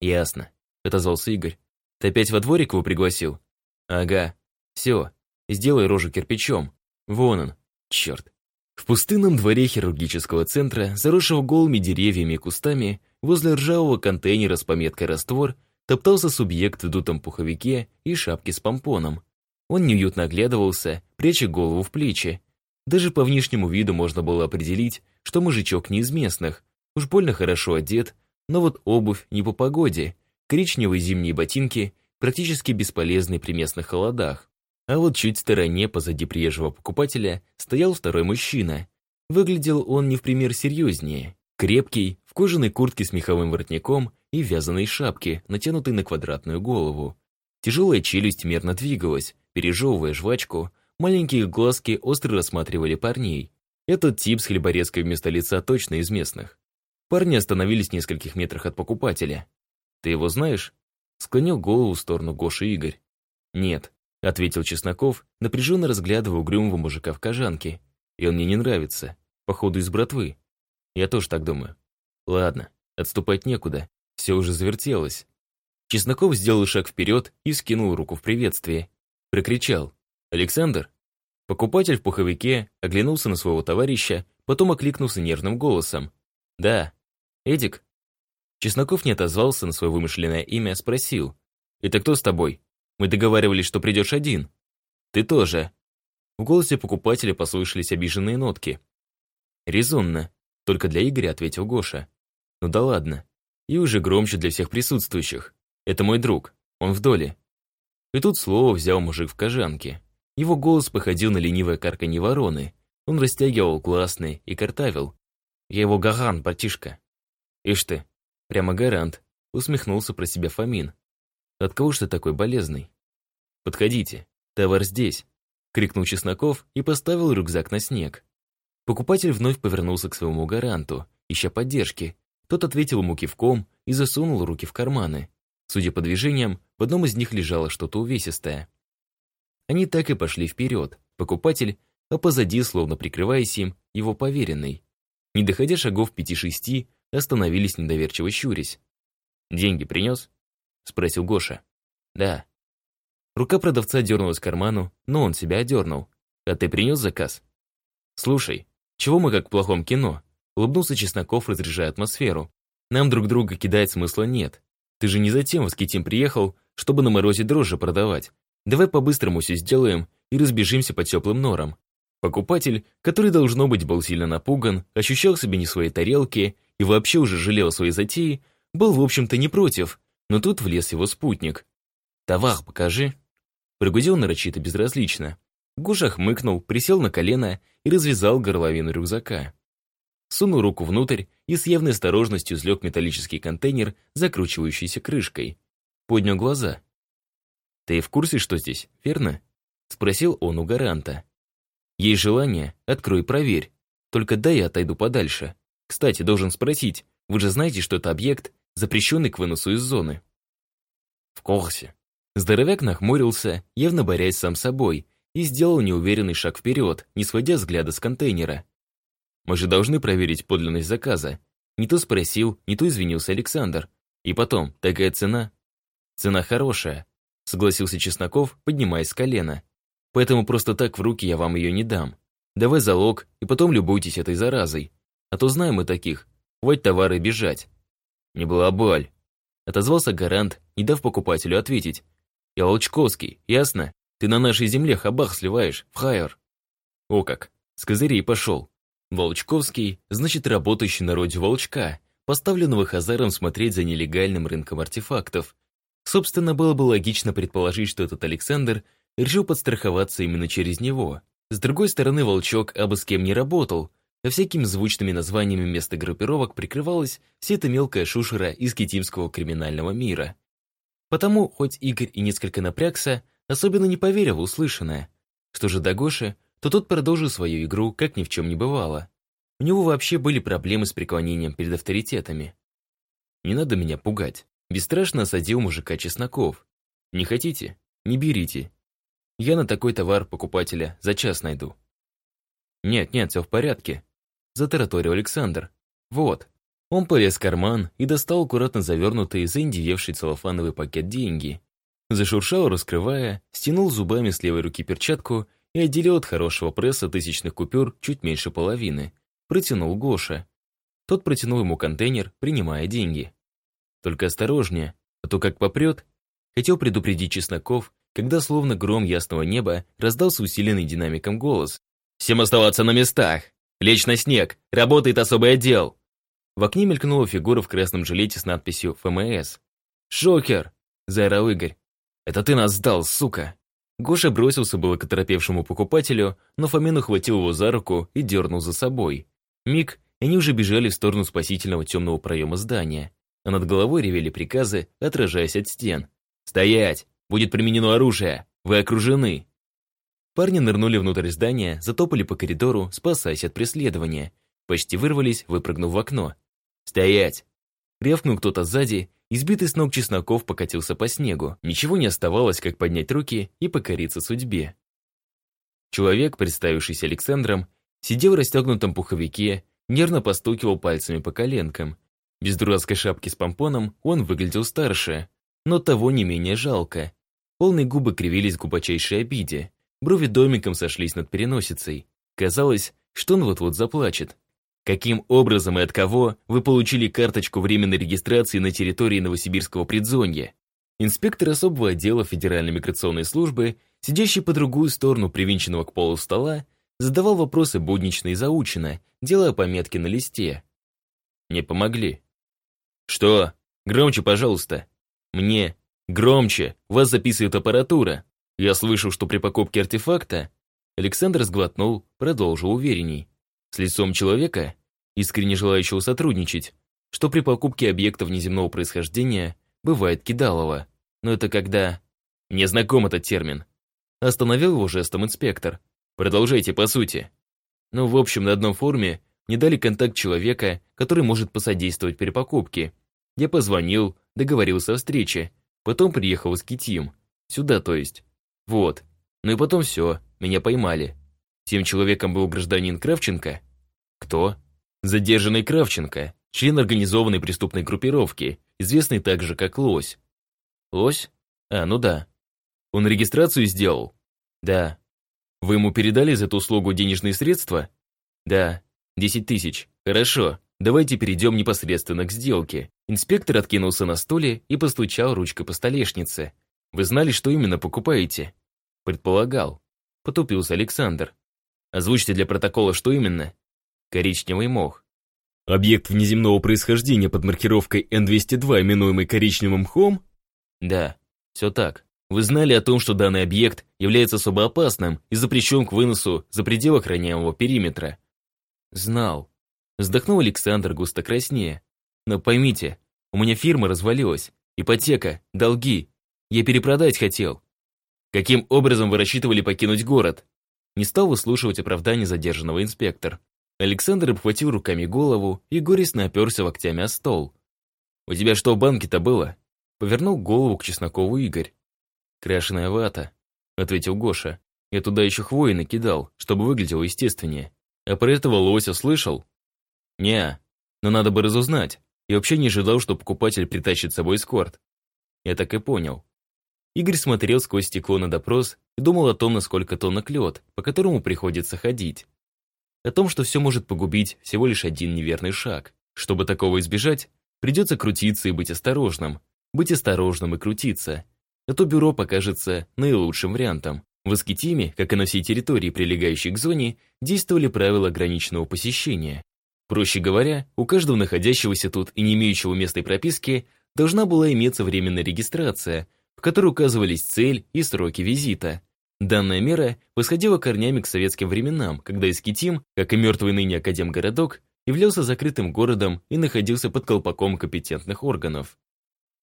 Ясно, отозвался Игорь. Ты опять во дворик его пригласил? Ага. Все. Сделай рожу кирпичом. Вон он. Черт. В пустынном дворе хирургического центра, заросшего голыми деревьями и кустами, возле ржавого контейнера с пометкой «Раствор», топтался субъект в дутом пуховике и шапке с помпоном. Он неуютно оглядывался, пряча голову в плечи. Даже по внешнему виду можно было определить, что мужичок не из местных, уж больно хорошо одет, но вот обувь не по погоде, коричневые зимние ботинки практически бесполезны при местных холодах. А вот чуть в стороне, позади приезжего покупателя, стоял второй мужчина. Выглядел он не в пример серьезнее. Крепкий, в кожаной куртке с меховым воротником и вязаной шапке, натянутой на квадратную голову. Тяжелая челюсть мерно двигалась, пережевывая жвачку, маленькие глазки остро рассматривали парней. Этот тип с хлеборезкой вместо лица точно из местных. Парни остановились в нескольких метрах от покупателя. «Ты его знаешь?» Склонил голову в сторону Гоши Игорь. «Нет», — ответил Чесноков, напряженно разглядывая угрюмого мужика в кожанке. «И он мне не нравится. Походу, из братвы. Я тоже так думаю. Ладно, отступать некуда. Все уже завертелось». Чесноков сделал шаг вперед и скинул руку в приветствие. Прокричал. «Александр?» Покупатель в пуховике оглянулся на своего товарища, потом окликнулся нервным голосом. «Да. Эдик?» Чесноков не отозвался на свое вымышленное имя, спросил. «Это кто с тобой? Мы договаривались, что придешь один». «Ты тоже». В голосе покупателя послышались обиженные нотки. «Резонно», — только для Игоря ответил Гоша. «Ну да ладно». И уже громче для всех присутствующих. «Это мой друг, он в доле». И тут слово взял мужик в кожанке. Его голос походил на ленивое карканье вороны. Он растягивал гласные и картавил. «Я его Гаган, братишка». «Ишь ты, Прямо гарант, усмехнулся про себя Фомин. От кого ж ты такой болезный? Подходите, товар здесь, крикнул Чесноков и поставил рюкзак на снег. Покупатель вновь повернулся к своему гаранту, ища поддержки. Тот ответил ему кивком и засунул руки в карманы. Судя по движениям, в одном из них лежало что-то увесистое. Они так и пошли вперед, покупатель, а позади, словно прикрываясь им, его поверенный. Не доходя шагов пяти-шести, остановились недоверчиво щурясь. «Деньги принес?» — спросил Гоша. «Да». Рука продавца дернулась к карману, но он себя одернул. «А ты принес заказ?» «Слушай, чего мы как в плохом кино?» Улыбнулся Чесноков, разряжая атмосферу. «Нам друг друга кидать смысла нет. Ты же не затем в Скитим приехал, чтобы на морозе дрожжи продавать. Давай по-быстрому все сделаем и разбежимся по теплым норам». Покупатель, который, должно быть, был сильно напуган, ощущал себя не своей тарелке и вообще уже жалел своей затеи, был, в общем-то, не против, но тут влез его спутник. «Товар покажи». Прогудел нарочито безразлично. Гуша хмыкнул, присел на колено и развязал горловину рюкзака. Сунул руку внутрь и с явной осторожностью взлег металлический контейнер, закручивающийся крышкой. Поднял глаза. «Ты в курсе, что здесь, верно?» Спросил он у гаранта. «Есть желание? Открой и проверь. Только дай я отойду подальше. Кстати, должен спросить, вы же знаете, что это объект, запрещенный к выносу из зоны? В курсе. Здоровяк нахмурился, явно борясь сам собой, и сделал неуверенный шаг вперед, не сводя взгляда с контейнера. Мы же должны проверить подлинность заказа. Не то спросил, не то извинился Александр. И потом, такая цена. Цена хорошая, согласился Чесноков, поднимаясь с колена. Поэтому просто так в руки я вам ее не дам. Давай залог, и потом любуйтесь этой заразой. А то знаем мы таких. Хвать товары бежать. Не была боль. Отозвался гарант, не дав покупателю ответить. Я Волчковский, ясно? Ты на нашей земле хабах сливаешь, в хайер. О как, с козырей пошел. Волчковский, значит, работающий на роде Волчка, поставленного Хазаром смотреть за нелегальным рынком артефактов. Собственно, было бы логично предположить, что этот Александр решил подстраховаться именно через него. С другой стороны, Волчок абы с кем не работал, а всякими звучными названиями места группировок прикрывалась вся эта мелкая шушера из китимского криминального мира. Потому, хоть Игорь и несколько напрягся, особенно не поверил услышанное. Что же до Гоши, то тот продолжил свою игру, как ни в чем не бывало. У него вообще были проблемы с преклонением перед авторитетами. «Не надо меня пугать», – бесстрашно осадил мужика Чесноков. «Не хотите? Не берите. Я на такой товар покупателя за час найду». «Нет, нет, все в порядке», – затараторил Александр. «Вот». Он полез в карман и достал аккуратно завернутый, заиндевевший целлофановый пакет деньги. Зашуршал, раскрывая, стянул зубами с левой руки перчатку и отделил от хорошего пресса тысячных купюр чуть меньше половины. Протянул Гоша. Тот протянул ему контейнер, принимая деньги. Только осторожнее, а то как попрет. Хотел предупредить Чесноков, когда словно гром ясного неба раздался усиленный динамиком голос. «Всем оставаться на местах! Лечь на снег! Работает особый отдел!» В окне мелькнула фигура в красном жилете с надписью «ФМС». «Шокер!» – заорал Игорь. «Это ты нас сдал, сука!» Гоша бросился было к оторопевшему покупателю, но Фомин ухватил его за руку и дернул за собой. Миг, и они уже бежали в сторону спасительного темного проема здания, а над головой ревели приказы, отражаясь от стен. «Стоять! Будет применено оружие! Вы окружены!» Парни нырнули внутрь здания, затопали по коридору, спасаясь от преследования. Почти вырвались, выпрыгнув в окно. «Стоять!» Рявкнул кто-то сзади, избитый с ног Чесноков покатился по снегу. Ничего не оставалось, как поднять руки и покориться судьбе. Человек, представившийся Александром, сидел в расстегнутом пуховике, нервно постукивал пальцами по коленкам. Без дурацкой шапки с помпоном он выглядел старше, но того не менее жалко. Полные губы кривились в глубочайшей обиде, брови домиком сошлись над переносицей. Казалось, что он вот-вот заплачет. Каким образом и от кого вы получили карточку временной регистрации на территории Новосибирского предзонья? Инспектор особого отдела Федеральной миграционной службы, сидящий по другую сторону привинченного к полу стола, задавал вопросы буднично и заучено, делая пометки на листе. Не помогли. «Что? Громче, пожалуйста!» «Мне! Громче! Вас записывает аппаратура!» Я слышал, что при покупке артефакта Александр сглотнул, продолжил уверенней с лицом человека, искренне желающего сотрудничать, что при покупке объектов внеземного происхождения бывает кидалово. Но это когда... Мне знаком этот термин. Остановил его жестом инспектор. Продолжайте по сути. Ну, в общем, на одном форуме мне дали контакт человека, который может посодействовать при покупке. Я позвонил, договорился о встрече. Потом приехал из Китим. Сюда, то есть. Вот. Ну и потом все, меня поймали. Тем человеком был гражданин Кравченко? Кто? Задержанный Кравченко, член организованной преступной группировки, известный также как Лось. Лось? А, ну да. Он регистрацию сделал? Да. Вы ему передали за эту услугу денежные средства? Да. Десять тысяч. Хорошо. Давайте перейдем непосредственно к сделке. Инспектор откинулся на стуле и постучал ручкой по столешнице. Вы знали, что именно покупаете? Предполагал. Потупился Александр. Озвучьте для протокола, что именно. Коричневый мох. Объект внеземного происхождения под маркировкой N202, именуемый коричневым мхом? Да, все так. Вы знали о том, что данный объект является особо опасным и запрещен к выносу за пределы охраняемого периметра? Знал. Вздохнул Александр густо краснее. Но поймите, у меня фирма развалилась. Ипотека, долги. Я перепродать хотел. Каким образом вы рассчитывали покинуть город? Не стал выслушивать оправдание задержанного инспектор. Александр обхватил руками голову и горестно оперся локтями о стол. «У тебя что в банке-то было?» Повернул голову к Чеснокову Игорь. «Крашеная вата», — ответил Гоша. «Я туда еще хвои накидал, чтобы выглядело естественнее. А про этого лося слышал?» «Не, но надо бы разузнать. Я вообще не ожидал, что покупатель притащит с собой эскорт». Я так и понял. Игорь смотрел сквозь стекло на допрос и думал о том, насколько тонок лед, по которому приходится ходить. О том, что все может погубить всего лишь один неверный шаг. Чтобы такого избежать, придется крутиться и быть осторожным. Быть осторожным и крутиться. А то бюро покажется наилучшим вариантом. В Искитиме, как и на всей территории, прилегающей к зоне, действовали правила ограниченного посещения. Проще говоря, у каждого находящегося тут и не имеющего местной прописки должна была иметься временная регистрация, которой указывались цель и сроки визита. Данная мера восходила корнями к советским временам, когда Искитим, как и мертвый ныне Академгородок, являлся закрытым городом и находился под колпаком компетентных органов.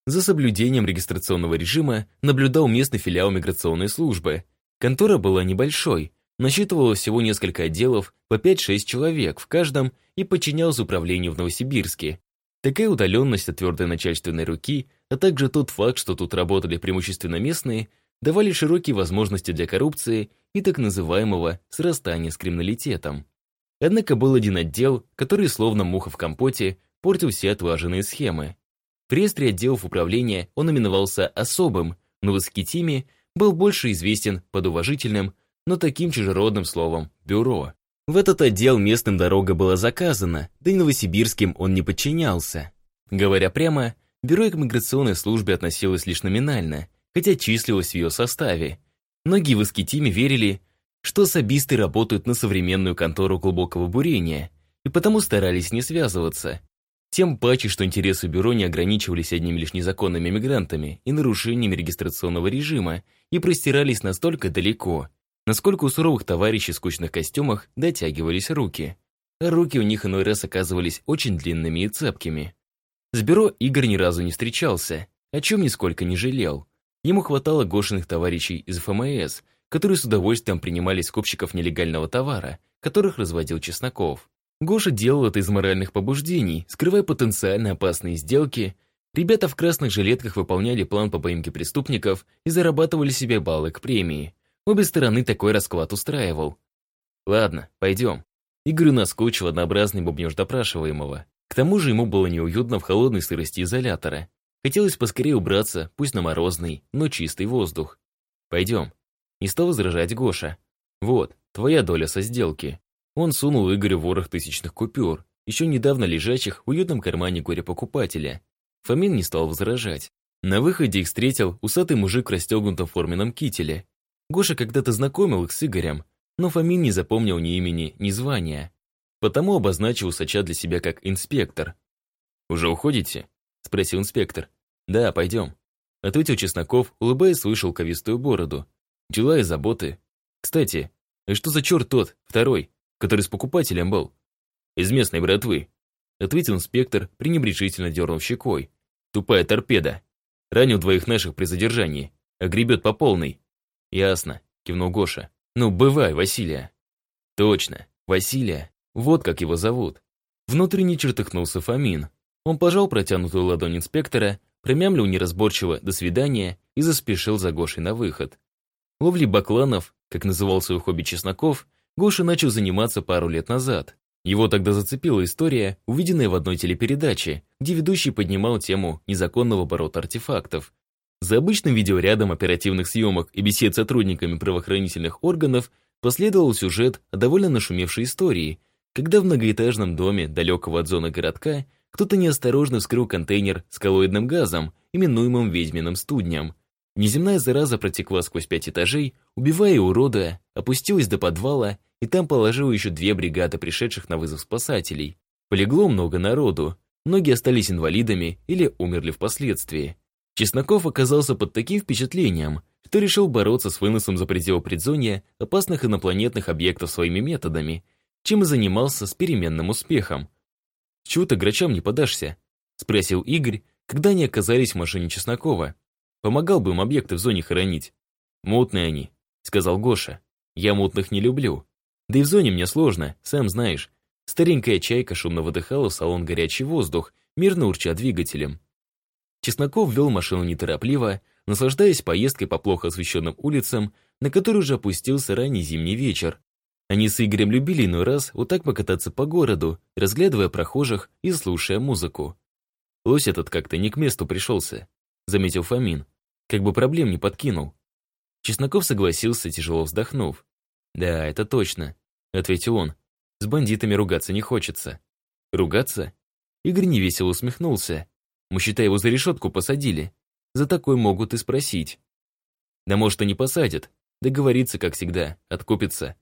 За соблюдением регистрационного режима наблюдал местный филиал миграционной службы. Контора была небольшой, насчитывала всего несколько отделов по 5-6 человек в каждом и подчинялась управлению в Новосибирске. Такая удаленность от твердой начальственной руки, а также тот факт, что тут работали преимущественно местные, давали широкие возможности для коррупции и так называемого срастания с криминалитетом. Однако был один отдел, который, словно муха в компоте, портил все отлаженные схемы. В реестре отделов управления он именовался особым, но в Искитиме был больше известен под уважительным но таким чужеродным словом «бюро». В этот отдел местным дорога была заказана, да и новосибирским он не подчинялся. Говоря прямо, бюро к миграционной службе относилось лишь номинально, хотя числилось в ее составе. Многие в Искитиме верили, что особисты работают на современную контору глубокого бурения, и потому старались не связываться. Тем паче, что интересы бюро не ограничивались одними лишь незаконными мигрантами и нарушениями регистрационного режима и простирались настолько далеко – насколько у суровых товарищей в скучных костюмах дотягивались руки. А руки у них иной раз оказывались очень длинными и цепкими. С бюро Игорь ни разу не встречался, о чем нисколько не жалел. Ему хватало гошиных товарищей из ФМС, которые с удовольствием принимали скупщиков нелегального товара, которых разводил Чесноков. Гоша делал это из моральных побуждений, скрывая потенциально опасные сделки. Ребята в красных жилетках выполняли план по поимке преступников и зарабатывали себе баллы к премии. Обе стороны такой расклад устраивал. Ладно, пойдем. Игорю наскучил однообразный бубнеж допрашиваемого. К тому же ему было неуютно в холодной сырости изолятора. Хотелось поскорее убраться, пусть на морозный, но чистый воздух. Пойдем. Не стал возражать Гоша. Вот, твоя доля со сделки. Он сунул Игорю ворох тысячных купюр, еще недавно лежащих в уютном кармане горе-покупателя. Фомин не стал возражать. На выходе их встретил усатый мужик в расстегнутом форменном кителе. Гоша когда-то знакомил их с Игорем, но Фомин не запомнил ни имени, ни звания. Потому обозначил усача для себя как инспектор. «Уже уходите?» – спросил инспектор. «Да, пойдем», – ответил Чесноков, улыбаясь свою шелковистую бороду. «Дела и заботы. Кстати, а что за черт тот, второй, который с покупателем был?» «Из местной братвы», – ответил инспектор, пренебрежительно дернув щекой. «Тупая торпеда. Ранил двоих наших при задержании, а гребет по полной. «Ясно», — кивнул Гоша. «Ну, бывай, Василия». «Точно, Василия. Вот как его зовут». Внутренне чертыхнулся Фомин. Он пожал протянутую ладонь инспектора, промямлил неразборчиво «до свидания» и заспешил за Гошей на выход. Ловли бакланов, как называл свое хобби Чесноков, Гоша начал заниматься пару лет назад. Его тогда зацепила история, увиденная в одной телепередаче, где ведущий поднимал тему незаконного оборота артефактов, за обычным видеорядом оперативных съемок и бесед с сотрудниками правоохранительных органов последовал сюжет о довольно нашумевшей истории, когда в многоэтажном доме далекого от зоны городка кто-то неосторожно вскрыл контейнер с коллоидным газом, именуемым ведьминым студнем. Неземная зараза протекла сквозь пять этажей, убивая урода, опустилась до подвала и там положила еще две бригады пришедших на вызов спасателей. Полегло много народу, многие остались инвалидами или умерли впоследствии. Чесноков оказался под таким впечатлением, что решил бороться с выносом за пределы предзонья опасных инопланетных объектов своими методами, чем и занимался с переменным успехом. «Чего ты грачам не подашься?» – спросил Игорь, когда они оказались в машине Чеснокова. «Помогал бы им объекты в зоне хоронить». «Мутные они», – сказал Гоша. «Я мутных не люблю. Да и в зоне мне сложно, сам знаешь. Старенькая чайка шумно выдыхала в салон горячий воздух, мирно урча двигателем. Чесноков вел машину неторопливо, наслаждаясь поездкой по плохо освещенным улицам, на которые уже опустился ранний зимний вечер. Они с Игорем любили иной раз вот так покататься по городу, разглядывая прохожих и слушая музыку. Лось этот как-то не к месту пришелся. заметил Фомин. Как бы проблем не подкинул. Чесноков согласился, тяжело вздохнув. «Да, это точно», — ответил он. «С бандитами ругаться не хочется». «Ругаться?» Игорь невесело усмехнулся. Мы, считай, его за решетку посадили. За такой могут и спросить. Да может, и не посадят. Договориться, как всегда, откупится.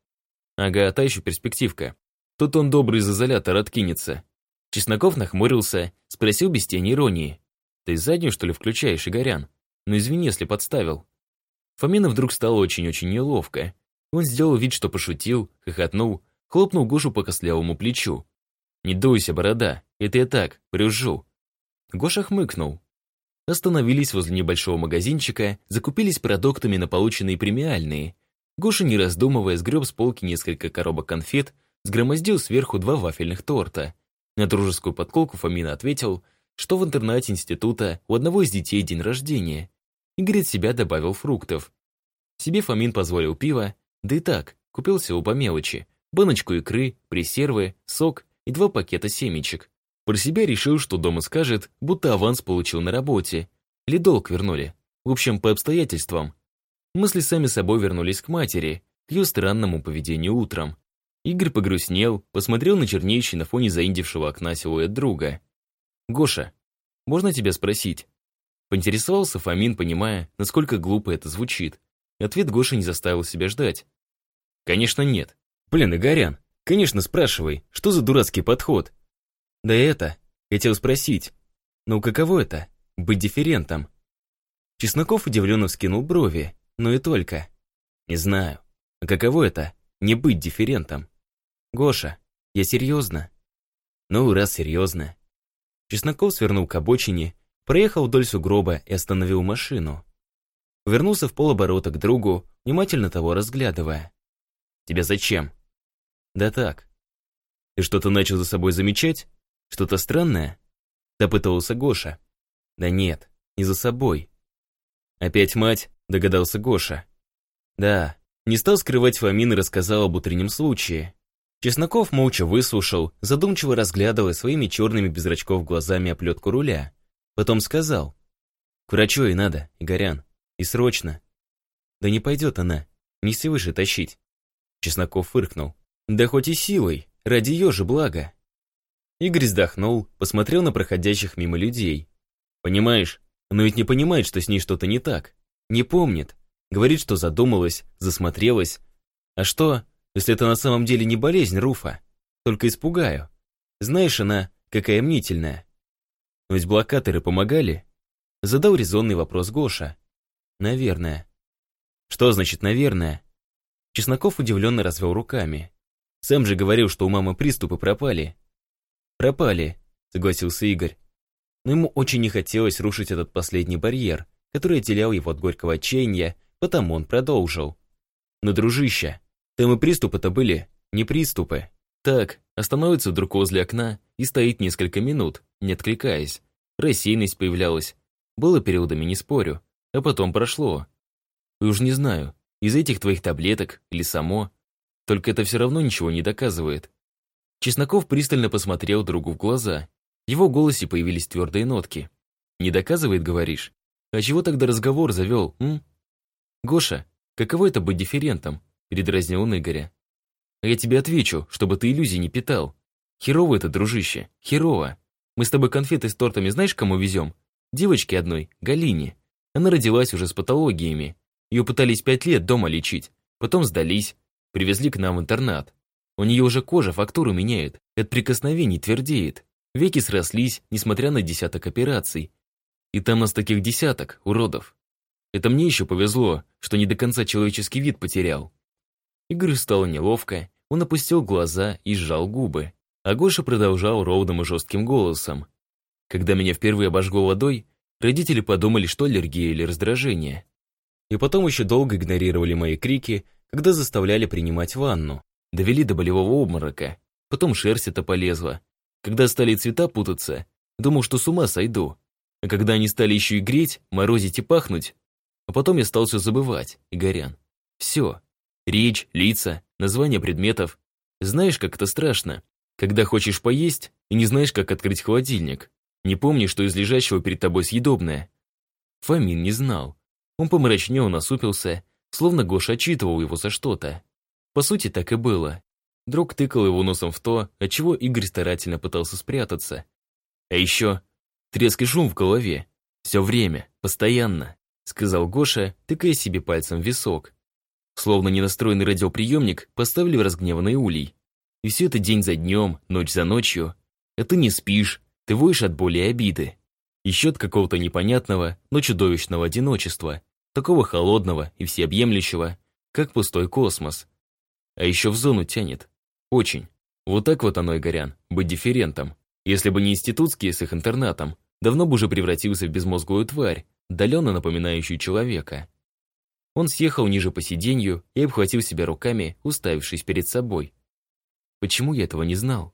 Ага, та еще перспективка. Тут он добрый из изолятора откинется. Чесноков нахмурился, спросил без тени иронии. «Ты заднюю, что ли, включаешь, Игорян? Ну извини, если подставил». Фомина вдруг стало очень-очень неловко. Он сделал вид, что пошутил, хохотнул, хлопнул Гошу по костлявому плечу. «Не дуйся, борода, это я так, брюзжу». Гоша хмыкнул. Остановились возле небольшого магазинчика, закупились продуктами на полученные премиальные. Гоша, не раздумывая, сгреб с полки несколько коробок конфет, сгромоздил сверху два вафельных торта. На дружескую подколку Фомина ответил, что в интернате института у одного из детей день рождения. Игорь от себя добавил фруктов. Себе Фомин позволил пиво, да и так, купил всего по мелочи. Баночку икры, пресервы, сок и два пакета семечек. Про себя решил, что дома скажет, будто аванс получил на работе. Или долг вернули. В общем, по обстоятельствам. Мысли сами собой вернулись к матери, к ее странному поведению утром. Игорь погрустнел, посмотрел на чернеющий на фоне заиндившего окна силуэт друга. «Гоша, можно тебя спросить?» Поинтересовался Фомин, понимая, насколько глупо это звучит. Ответ Гоши не заставил себя ждать. «Конечно нет. Блин, Игорян, конечно спрашивай, что за дурацкий подход? Да это, хотел спросить. Ну каково это, быть дифферентом? Чесноков удивленно вскинул брови, но и только. Не знаю. А каково это, не быть дифферентом? Гоша, я серьезно. Ну, раз серьезно. Чесноков свернул к обочине, проехал вдоль сугроба и остановил машину. Вернулся в полоборота к другу, внимательно того разглядывая. «Тебя зачем?» «Да так». «Ты что-то начал за собой замечать?» Что-то странное? Допытывался Гоша. Да нет, не за собой. Опять мать, догадался Гоша. Да, не стал скрывать Фомин и рассказал об утреннем случае. Чесноков молча выслушал, задумчиво разглядывая своими черными без зрачков глазами оплетку руля. Потом сказал. К врачу и надо, Игорян. И срочно. Да не пойдет она, не свыше тащить. Чесноков фыркнул. Да хоть и силой, ради ее же блага. Игорь вздохнул, посмотрел на проходящих мимо людей. Понимаешь, но ведь не понимает, что с ней что-то не так. Не помнит. Говорит, что задумалась, засмотрелась. А что, если это на самом деле не болезнь Руфа? Только испугаю. Знаешь, она какая мнительная. Но ведь блокаторы помогали? Задал резонный вопрос Гоша. Наверное. Что значит «наверное»? Чесноков удивленно развел руками. Сам же говорил, что у мамы приступы пропали. «Пропали», — согласился Игорь. Но ему очень не хотелось рушить этот последний барьер, который отделял его от горького отчаяния, потому он продолжил. «Но, дружище, там и приступы-то были, не приступы. Так, остановится вдруг возле окна и стоит несколько минут, не откликаясь. Рассеянность появлялась. Было периодами, не спорю. А потом прошло. И уж не знаю, из этих твоих таблеток или само. Только это все равно ничего не доказывает. Чесноков пристально посмотрел другу в глаза. В его голосе появились твердые нотки. «Не доказывает, говоришь? А чего тогда разговор завел, м?» «Гоша, каково это быть дифферентом?» передразнил он Игоря. «А я тебе отвечу, чтобы ты иллюзий не питал. Херово это, дружище, херово. Мы с тобой конфеты с тортами знаешь, кому везем? Девочке одной, Галине. Она родилась уже с патологиями. Ее пытались пять лет дома лечить. Потом сдались. Привезли к нам в интернат. У нее уже кожа фактуру меняет, от прикосновений твердеет. Веки срослись, несмотря на десяток операций. И там нас таких десяток, уродов. Это мне еще повезло, что не до конца человеческий вид потерял. Игорю стало неловко, он опустил глаза и сжал губы. А Гоша продолжал ровным и жестким голосом. Когда меня впервые обожгло водой, родители подумали, что аллергия или раздражение. И потом еще долго игнорировали мои крики, когда заставляли принимать ванну. Довели до болевого обморока. Потом шерсть это полезла. Когда стали цвета путаться, думал, что с ума сойду. А когда они стали еще и греть, морозить и пахнуть, а потом я стал все забывать, Игорян. Все. Речь, лица, названия предметов. Знаешь, как это страшно? Когда хочешь поесть и не знаешь, как открыть холодильник. Не помнишь, что из лежащего перед тобой съедобное. Фомин не знал. Он помрачнел, насупился, словно Гоша отчитывал его за что-то. По сути, так и было. Друг тыкал его носом в то, от чего Игорь старательно пытался спрятаться. А еще треск и шум в голове. Все время, постоянно, сказал Гоша, тыкая себе пальцем в висок. Словно ненастроенный радиоприемник поставили в разгневанный улей. И все это день за днем, ночь за ночью. А ты не спишь, ты воешь от боли и обиды. Еще от какого-то непонятного, но чудовищного одиночества, такого холодного и всеобъемлющего, как пустой космос. А еще в зону тянет. Очень. Вот так вот оно, Игорян, быть дифферентом. Если бы не институтские с их интернатом, давно бы уже превратился в безмозглую тварь, отдаленно напоминающую человека. Он съехал ниже по сиденью и обхватил себя руками, уставившись перед собой. «Почему я этого не знал?»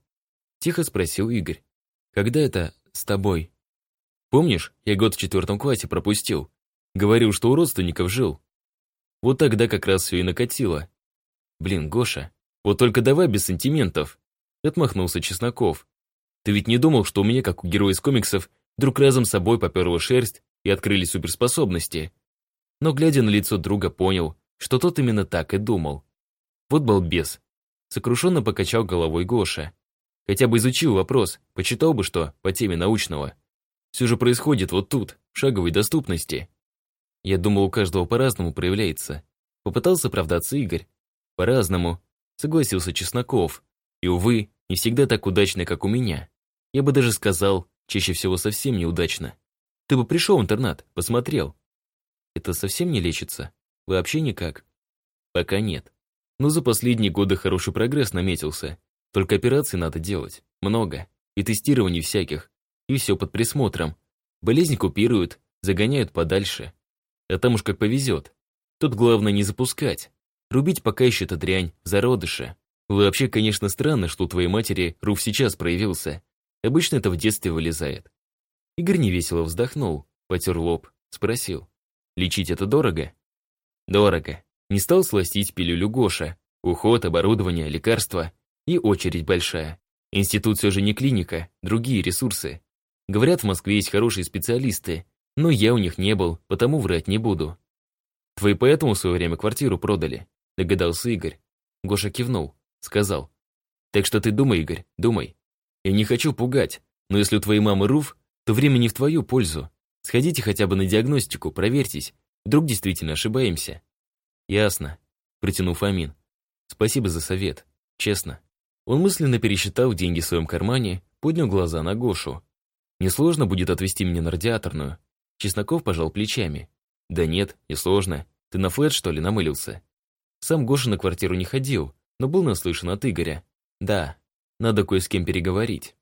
Тихо спросил Игорь. «Когда это с тобой?» «Помнишь, я год в четвертом классе пропустил? Говорил, что у родственников жил. Вот тогда как раз все и накатило. Блин, Гоша, вот только давай без сантиментов. Отмахнулся Чесноков. Ты ведь не думал, что у меня, как у героя из комиксов, вдруг разом собой поперла шерсть и открылись суперспособности? Но, глядя на лицо друга, понял, что тот именно так и думал. Вот балбес. Сокрушенно покачал головой Гоша. Хотя бы изучил вопрос, почитал бы что по теме научного. Все же происходит вот тут, в шаговой доступности. Я думал, у каждого по-разному проявляется. Попытался оправдаться Игорь. По-разному. Согласился Чесноков. И, увы, не всегда так удачно, как у меня. Я бы даже сказал, чаще всего совсем неудачно. Ты бы пришел в интернат, посмотрел. Это совсем не лечится? Вообще никак? Пока нет. Но за последние годы хороший прогресс наметился. Только операций надо делать. Много. И тестирований всяких. И все под присмотром. Болезнь купируют, загоняют подальше. А там уж как повезет. Тут главное не запускать. Рубить пока еще эта дрянь, зародыша. Вообще, конечно, странно, что у твоей матери руф сейчас проявился. Обычно это в детстве вылезает. Игорь невесело вздохнул, потер лоб, спросил. Лечить это дорого? Дорого. Не стал сластить пилюлю Гоша. Уход, оборудование, лекарства. И очередь большая. Институт все же не клиника, другие ресурсы. Говорят, в Москве есть хорошие специалисты, но я у них не был, потому врать не буду. Твои поэтому в свое время квартиру продали, догадался Игорь. Гоша кивнул, сказал. Так что ты думай, Игорь, думай. Я не хочу пугать, но если у твоей мамы РУФ, то время не в твою пользу. Сходите хотя бы на диагностику, проверьтесь. Вдруг действительно ошибаемся. Ясно, протянул Фомин. Спасибо за совет, честно. Он мысленно пересчитал деньги в своем кармане, поднял глаза на Гошу. Несложно будет отвезти меня на радиаторную. Чесноков пожал плечами. «Да нет, не сложно. Ты на флет, что ли, намылился?» Сам Гоша на квартиру не ходил, но был наслышан от Игоря. «Да, надо кое с кем переговорить».